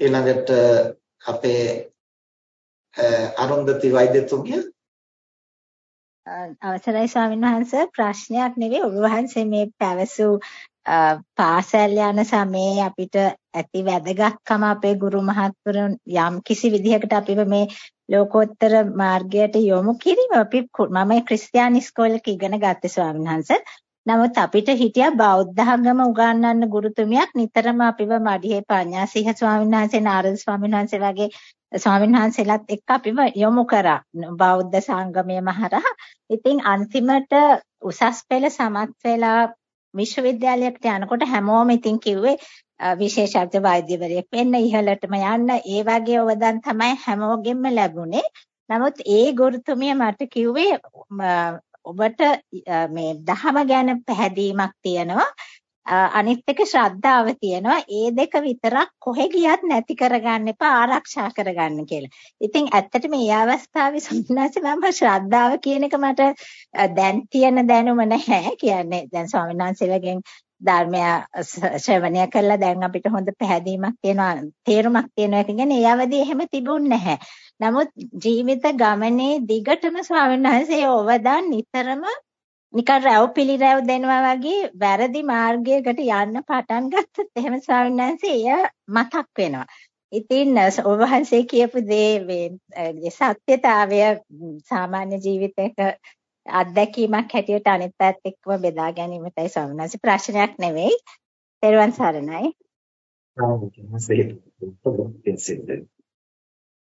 ඊළඟට අපේ අරුන්දති වෛද්‍යතුමිය. අවසරයි ස්වාමීන් වහන්ස. ප්‍රශ්නයක් නෙවෙයි. ඔබ වහන්සේ මේ පැවසූ පාසල් යන සමයේ අපිට ඇති වැදගත්කම අපේ ගුරු මහත්වරුන් යම් කිසි විදිහකට අපිව මේ ලෝකෝත්තර මාර්ගයට යොමු කිරීම අපි මම ක්‍රිස්තියානි ඉස්කෝලේක ඉගෙන ගත්තේ ස්වාමීන් වහන්සේ. නමුත් අපිට හිටියා බෞද්ධ ධර්ම උගන්වන්න ගුරුතුමියක් නිතරම අපිව මඩිහේ පඤ්ඤාසීහ ස්වාමීන් වහන්සේ නාරද ස්වාමීන් වහන්සේ වගේ ස්වාමීන් වහන්සේලාත් එක්ක අපිව යොමු කරා බෞද්ධ සංගමයේ මහරහ. ඉතින් අන්තිමට උසස් පෙළ සමත් වෙලා විශ්වවිද්‍යාලයකට යනකොට හැමෝම ඉතින් කිව්වේ විශේෂඥ වෛද්‍යවරයෙක් වෙන්න ඉහළටම යන්න ඒ වගේ අවදාන් තමයි හැමෝගෙම ලැබුණේ. නමුත් ඒ ගුරුතුමිය මට කිව්වේ ඔබට මේ දහම ගැන පැහැදීමක් තියෙනවා අනිත් එක ශ්‍රද්ධාව තියෙනවා ඒ දෙක විතරක් කොහෙ ගියත් නැති කරගන්න එපා ආරක්ෂා කරගන්න කියලා. ඉතින් ඇත්තටම මේ අවස්ථාවේ සම්මාස මම ශ්‍රද්ධාව කියන එක මට දැන් තියෙන දැනුම නැහැ. කියන්නේ දැන් ස්වාමීන් වහන්සේලාගෙන් ධර්මය ශ්‍රවණය කළා දැන් අපිට හොඳ පැහැදීමක් තියෙනවා තේරුමක් තියෙනවා කියන්නේ ඒ අවදී එහෙම තිබුණ නැහැ. නමුත් ජීවිත ගමනේ දිගටම ස්වාමීන් වහන්සේ ඕවදාන් නිතරම නිකන් රැව් පිළිරැව් දෙනවා වගේ වැරදි මාර්ගයකට යන්න පටන් ගත්තත් එහෙම ස්වාමීන් වහන්සේ එය මතක් වෙනවා. ඉතින් ඔබ වහන්සේ කියපු දේ මේ සත්‍යතාවය සාමාන්‍ය ජීවිතයක අත්දැකීමක් හැටියට අනිත් පැත්ත එක්කම බෙදා ගැනීමටයි ස්වාමීන් වහන්සේ ප්‍රශ්නයක් නෙවෙයි. තෙරුවන් සරණයි. ආ